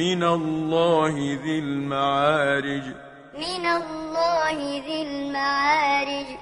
من الله ذي المعارج. من الله ذي المعارج.